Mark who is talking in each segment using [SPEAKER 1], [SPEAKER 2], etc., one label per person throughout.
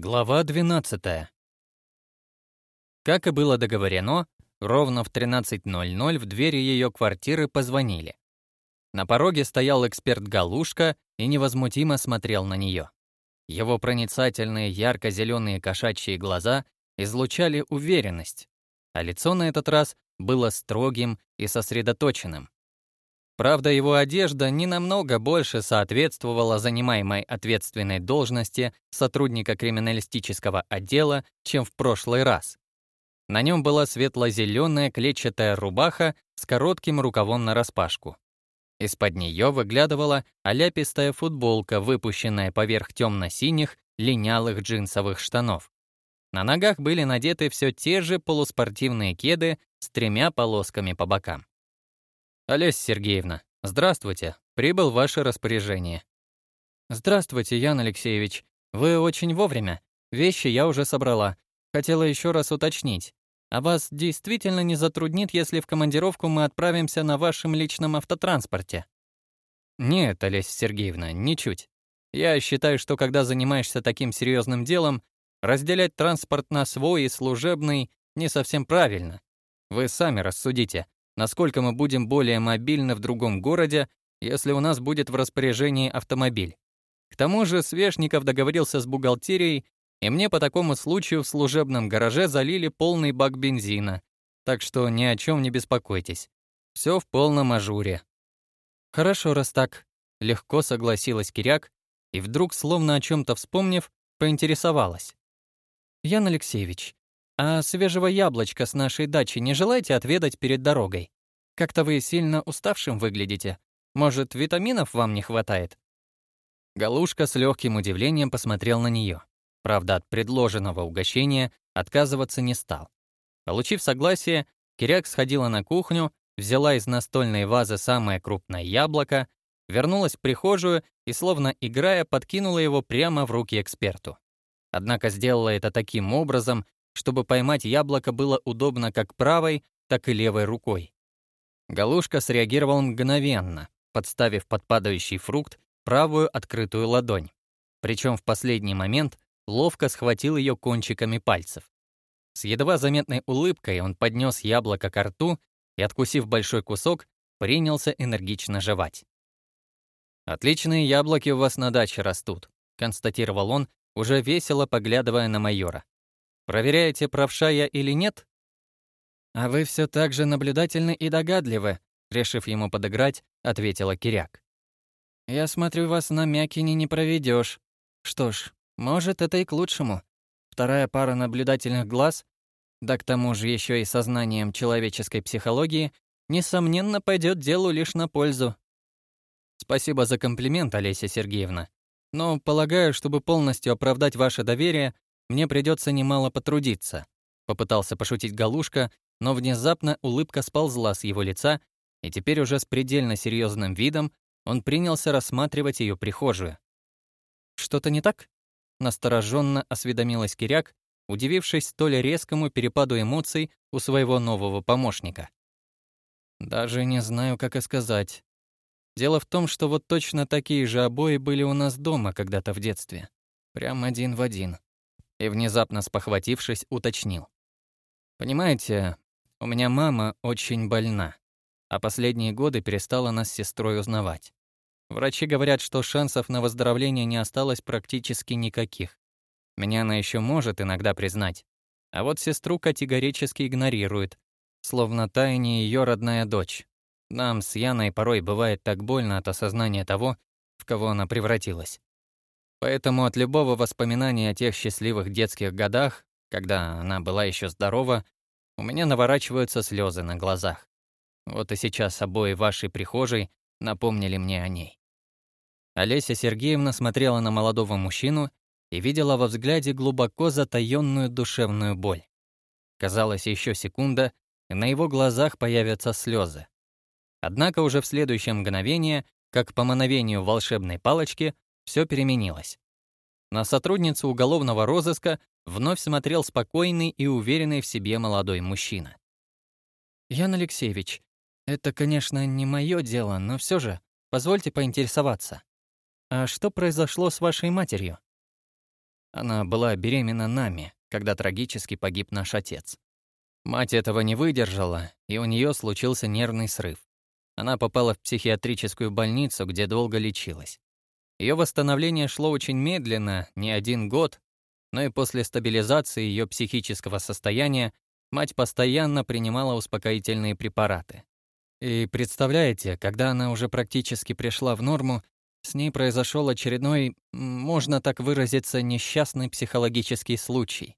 [SPEAKER 1] Глава 12. Как и было договорено, ровно в 13.00 в двери ее квартиры позвонили. На пороге стоял эксперт Галушка и невозмутимо смотрел на нее. Его проницательные ярко-зеленые кошачьи глаза излучали уверенность, а лицо на этот раз было строгим и сосредоточенным. Правда, его одежда не намного больше соответствовала занимаемой ответственной должности сотрудника криминалистического отдела, чем в прошлый раз. На нем была светло-зеленая клетчатая рубаха с коротким рукавом на распашку. Из-под нее выглядывала оляпистая футболка, выпущенная поверх темно-синих линялых джинсовых штанов. На ногах были надеты все те же полуспортивные кеды с тремя полосками по бокам. «Олеся Сергеевна, здравствуйте. Прибыл в ваше распоряжение». «Здравствуйте, Ян Алексеевич. Вы очень вовремя. Вещи я уже собрала. Хотела еще раз уточнить. А вас действительно не затруднит, если в командировку мы отправимся на вашем личном автотранспорте?» «Нет, Олеся Сергеевна, ничуть. Я считаю, что когда занимаешься таким серьезным делом, разделять транспорт на свой и служебный не совсем правильно. Вы сами рассудите насколько мы будем более мобильны в другом городе, если у нас будет в распоряжении автомобиль. К тому же Свешников договорился с бухгалтерией, и мне по такому случаю в служебном гараже залили полный бак бензина, так что ни о чем не беспокойтесь. Все в полном ажуре. Хорошо, раз так, легко согласилась Киряк, и вдруг, словно о чем то вспомнив, поинтересовалась. «Ян Алексеевич, а свежего яблочка с нашей дачи не желаете отведать перед дорогой? Как-то вы сильно уставшим выглядите. Может, витаминов вам не хватает? Галушка с легким удивлением посмотрел на нее. Правда, от предложенного угощения отказываться не стал. Получив согласие, Киряк сходила на кухню, взяла из настольной вазы самое крупное яблоко, вернулась в прихожую и, словно играя, подкинула его прямо в руки эксперту. Однако сделала это таким образом, чтобы поймать яблоко было удобно как правой, так и левой рукой. Галушка среагировал мгновенно, подставив под падающий фрукт правую открытую ладонь. Причем в последний момент ловко схватил ее кончиками пальцев. С едва заметной улыбкой он поднес яблоко к рту и, откусив большой кусок, принялся энергично жевать. «Отличные яблоки у вас на даче растут», — констатировал он, уже весело поглядывая на майора. Проверяете, правша я или нет? А вы все так же наблюдательны и догадливы, решив ему подыграть, ответила Киряк. Я смотрю, вас на Мякине не проведешь. Что ж, может, это и к лучшему. Вторая пара наблюдательных глаз, да к тому же еще и сознанием человеческой психологии, несомненно, пойдет делу лишь на пользу. Спасибо за комплимент, Олеся Сергеевна. Но полагаю, чтобы полностью оправдать ваше доверие, мне придется немало потрудиться», — попытался пошутить Галушка, но внезапно улыбка сползла с его лица, и теперь уже с предельно серьезным видом он принялся рассматривать ее прихожую. «Что-то не так?» — настороженно осведомилась Киряк, удивившись столь резкому перепаду эмоций у своего нового помощника. «Даже не знаю, как и сказать. Дело в том, что вот точно такие же обои были у нас дома когда-то в детстве. Прям один в один», и, внезапно спохватившись, уточнил. «Понимаете, у меня мама очень больна, а последние годы перестала нас с сестрой узнавать. Врачи говорят, что шансов на выздоровление не осталось практически никаких. Меня она еще может иногда признать, а вот сестру категорически игнорирует, словно тайне ее родная дочь. Нам с Яной порой бывает так больно от осознания того, в кого она превратилась. Поэтому от любого воспоминания о тех счастливых детских годах, когда она была еще здорова, у меня наворачиваются слезы на глазах. Вот и сейчас обои вашей прихожей напомнили мне о ней. Олеся Сергеевна смотрела на молодого мужчину и видела во взгляде глубоко затаённую душевную боль. Казалось, еще секунда, и на его глазах появятся слезы. Однако уже в следующее мгновение, как по мановению волшебной палочки, все переменилось. На сотрудницу уголовного розыска вновь смотрел спокойный и уверенный в себе молодой мужчина. «Ян Алексеевич, это, конечно, не мое дело, но все же, позвольте поинтересоваться. А что произошло с вашей матерью?» Она была беременна нами, когда трагически погиб наш отец. Мать этого не выдержала, и у нее случился нервный срыв. Она попала в психиатрическую больницу, где долго лечилась. Ее восстановление шло очень медленно, не один год, но и после стабилизации ее психического состояния мать постоянно принимала успокоительные препараты. И представляете, когда она уже практически пришла в норму, с ней произошел очередной, можно так выразиться, несчастный психологический случай.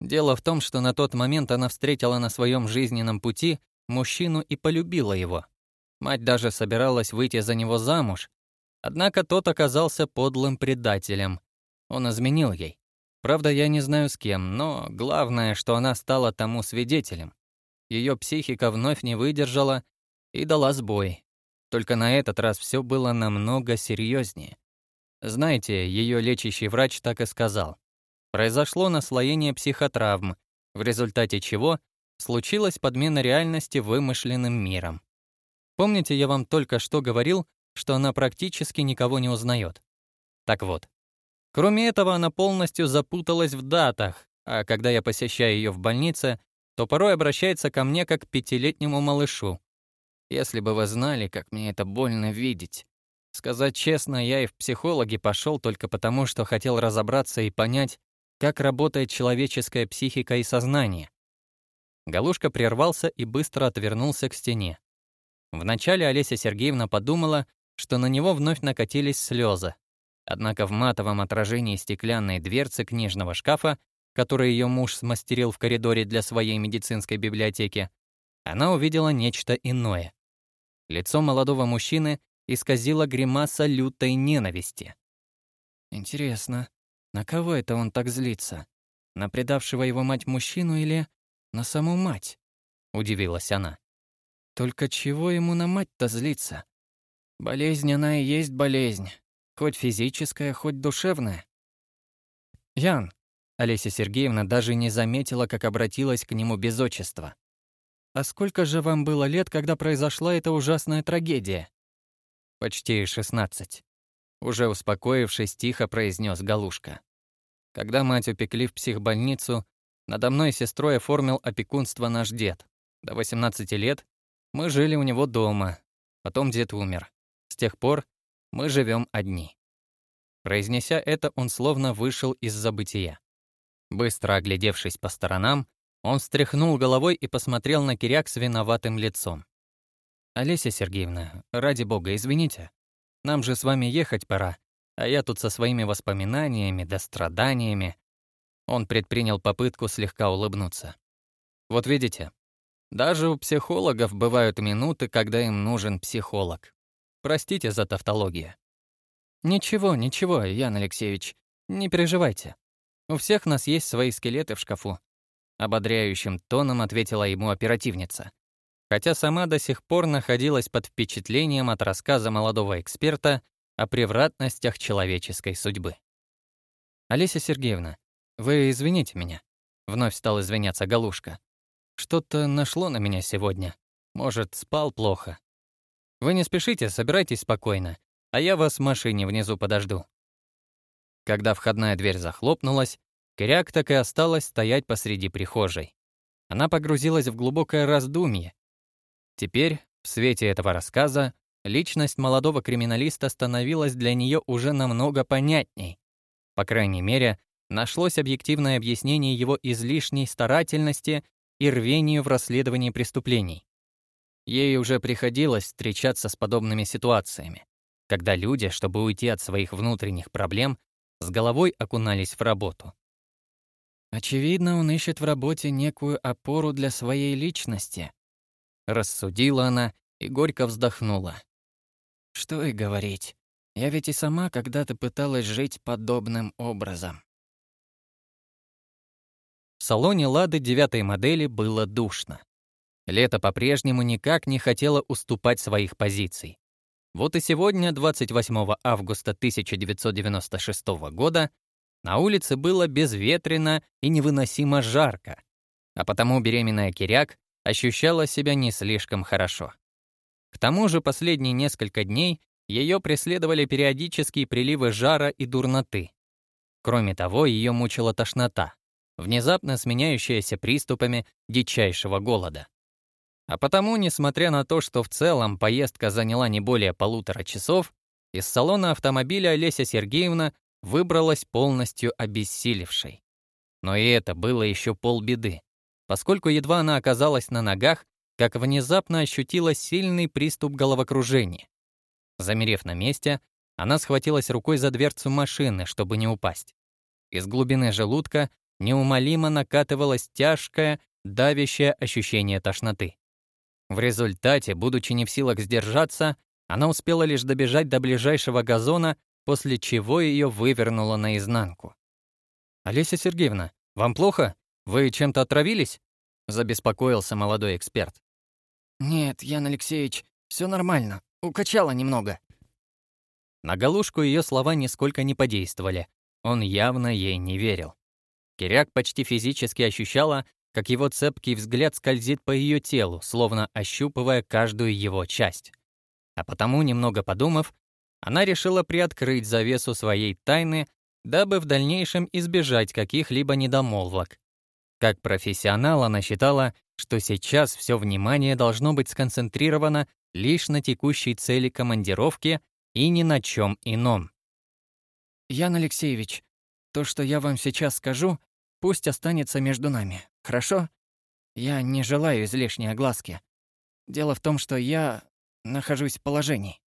[SPEAKER 1] Дело в том, что на тот момент она встретила на своем жизненном пути мужчину и полюбила его. Мать даже собиралась выйти за него замуж, Однако тот оказался подлым предателем. Он изменил ей. Правда, я не знаю с кем, но главное, что она стала тому свидетелем. Ее психика вновь не выдержала и дала сбой. Только на этот раз все было намного серьезнее. Знаете, ее лечащий врач так и сказал. Произошло наслоение психотравм, в результате чего случилась подмена реальности вымышленным миром. Помните, я вам только что говорил, что она практически никого не узнает. Так вот. Кроме этого, она полностью запуталась в датах, а когда я посещаю ее в больнице, то порой обращается ко мне как к пятилетнему малышу. Если бы вы знали, как мне это больно видеть. Сказать честно, я и в психологи пошел только потому, что хотел разобраться и понять, как работает человеческая психика и сознание. Галушка прервался и быстро отвернулся к стене. Вначале Олеся Сергеевна подумала, что на него вновь накатились слезы. Однако в матовом отражении стеклянной дверцы книжного шкафа, который ее муж смастерил в коридоре для своей медицинской библиотеки, она увидела нечто иное. Лицо молодого мужчины исказило гримаса лютой ненависти. «Интересно, на кого это он так злится? На предавшего его мать мужчину или на саму мать?» — удивилась она. «Только чего ему на мать-то злиться? Болезнь, она и есть болезнь. Хоть физическая, хоть душевная. Ян. Олеся Сергеевна даже не заметила, как обратилась к нему без отчества. «А сколько же вам было лет, когда произошла эта ужасная трагедия?» «Почти шестнадцать», — уже успокоившись, тихо произнес Галушка. «Когда мать упекли в психбольницу, надо мной и сестрой оформил опекунство наш дед. До 18 лет мы жили у него дома. Потом дед умер. С тех пор мы живем одни». Произнеся это, он словно вышел из забытия. Быстро оглядевшись по сторонам, он встряхнул головой и посмотрел на Киряк с виноватым лицом. «Олеся Сергеевна, ради бога, извините. Нам же с вами ехать пора, а я тут со своими воспоминаниями да страданиями». Он предпринял попытку слегка улыбнуться. «Вот видите, даже у психологов бывают минуты, когда им нужен психолог. Простите за тавтологию. Ничего, ничего, Ян Алексеевич, не переживайте. У всех нас есть свои скелеты в шкафу. Ободряющим тоном ответила ему оперативница. Хотя сама до сих пор находилась под впечатлением от рассказа молодого эксперта о превратностях человеческой судьбы. «Олеся Сергеевна, вы извините меня», — вновь стал извиняться Галушка. «Что-то нашло на меня сегодня. Может, спал плохо. Вы не спешите, собирайтесь спокойно, а я вас в машине внизу подожду». Когда входная дверь захлопнулась, Кряк так и осталась стоять посреди прихожей. Она погрузилась в глубокое раздумье. Теперь, в свете этого рассказа, личность молодого криминалиста становилась для нее уже намного понятней. По крайней мере, нашлось объективное объяснение его излишней старательности и рвению в расследовании преступлений. Ей уже приходилось встречаться с подобными ситуациями, когда люди, чтобы уйти от своих внутренних проблем, с головой окунались в работу. «Очевидно, он ищет в работе некую опору для своей личности», — рассудила она и горько вздохнула. «Что и говорить, я ведь и сама когда-то пыталась жить подобным образом». В салоне «Лады» девятой модели было душно. Лето по-прежнему никак не хотело уступать своих позиций. Вот и сегодня, 28 августа 1996 года, на улице было безветренно и невыносимо жарко, а потому беременная Киряк ощущала себя не слишком хорошо. К тому же последние несколько дней ее преследовали периодические приливы жара и дурноты. Кроме того, ее мучила тошнота, внезапно сменяющаяся приступами дичайшего голода. А потому, несмотря на то, что в целом поездка заняла не более полутора часов, из салона автомобиля Олеся Сергеевна выбралась полностью обессилевшей. Но и это было еще полбеды, поскольку едва она оказалась на ногах, как внезапно ощутила сильный приступ головокружения. Замерев на месте, она схватилась рукой за дверцу машины, чтобы не упасть. Из глубины желудка неумолимо накатывалось тяжкое, давящее ощущение тошноты. В результате, будучи не в силах сдержаться, она успела лишь добежать до ближайшего газона, после чего ее вывернуло наизнанку. «Олеся Сергеевна, вам плохо? Вы чем-то отравились?» — забеспокоился молодой эксперт.
[SPEAKER 2] «Нет, Ян Алексеевич, все нормально. Укачало немного».
[SPEAKER 1] На Галушку ее слова нисколько не подействовали. Он явно ей не верил. Киряк почти физически ощущала, как его цепкий взгляд скользит по ее телу, словно ощупывая каждую его часть. А потому, немного подумав, она решила приоткрыть завесу своей тайны, дабы в дальнейшем избежать каких-либо недомолвок. Как профессионал она считала, что сейчас все внимание должно быть сконцентрировано лишь на текущей цели командировки и ни на чем ином.
[SPEAKER 2] «Ян Алексеевич, то, что я вам сейчас скажу, Пусть останется между нами, хорошо? Я не желаю излишней огласки. Дело в том, что я нахожусь в положении.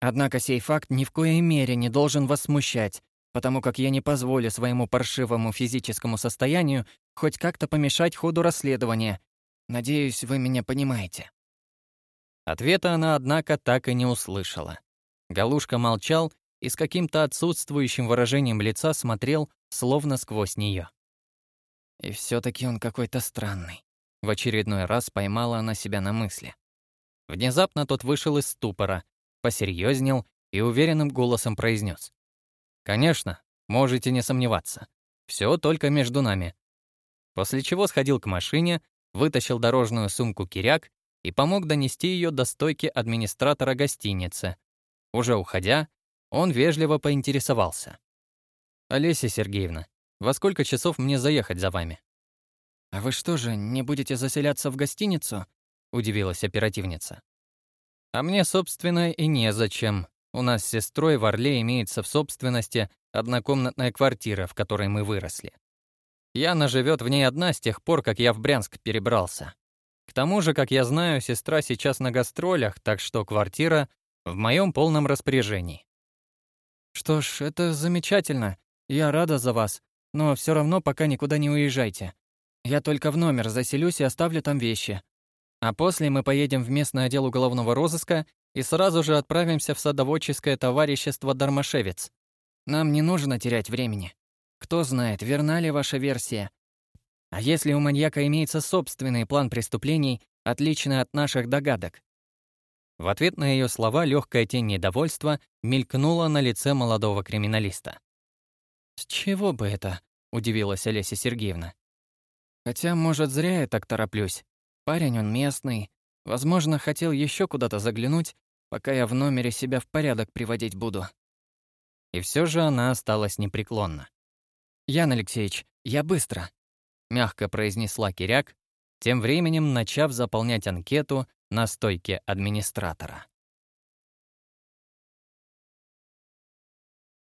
[SPEAKER 2] Однако сей факт ни в коей мере не должен вас смущать, потому как я не позволю своему паршивому физическому состоянию хоть как-то помешать ходу расследования. Надеюсь, вы меня понимаете».
[SPEAKER 1] Ответа она, однако, так и не услышала. Галушка молчал и с каким-то отсутствующим выражением лица смотрел, словно сквозь нее.
[SPEAKER 2] И все таки он какой-то странный.
[SPEAKER 1] В очередной раз поймала она себя на мысли. Внезапно тот вышел из ступора, посерьезнел и уверенным голосом произнес: «Конечно, можете не сомневаться. Все только между нами». После чего сходил к машине, вытащил дорожную сумку «Киряк» и помог донести ее до стойки администратора гостиницы. Уже уходя, он вежливо поинтересовался. «Олеся Сергеевна, во сколько часов мне заехать за вами?»
[SPEAKER 2] «А вы что же, не будете заселяться в гостиницу?» — удивилась оперативница.
[SPEAKER 1] «А мне, собственно, и незачем. У нас с сестрой в Орле имеется в собственности однокомнатная квартира, в которой мы выросли. Яна живет в ней одна с тех пор, как я в Брянск перебрался. К тому же, как я знаю, сестра сейчас на гастролях, так что квартира в моем полном распоряжении».
[SPEAKER 2] «Что ж, это замечательно. Я рада за вас. Но все равно пока никуда не уезжайте. Я только в номер заселюсь и оставлю там вещи. А после мы поедем в местный отдел уголовного розыска и сразу же отправимся в садоводческое товарищество «Дармашевец». Нам не нужно терять времени. Кто знает, верна ли ваша версия. А если у маньяка имеется собственный план преступлений, отличный от наших догадок?
[SPEAKER 1] В ответ на ее слова легкая тень недовольства мелькнула на лице молодого криминалиста.
[SPEAKER 2] «С чего бы это?» — удивилась Олеся Сергеевна. «Хотя, может, зря я так тороплюсь. Парень он местный. Возможно, хотел еще куда-то заглянуть, пока я в номере себя в порядок приводить буду».
[SPEAKER 1] И все же она осталась непреклонна.
[SPEAKER 2] «Ян Алексеевич, я быстро», — мягко произнесла Киряк, тем временем начав заполнять анкету на стойке администратора.